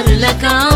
اشهر لك